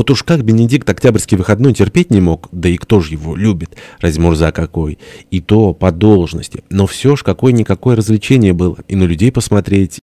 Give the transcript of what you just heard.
Вот уж как Бенедикт Октябрьский выходной терпеть не мог, да и кто же его любит, размурза какой, и то по должности. Но все ж какое-никакое развлечение было, и на людей посмотреть,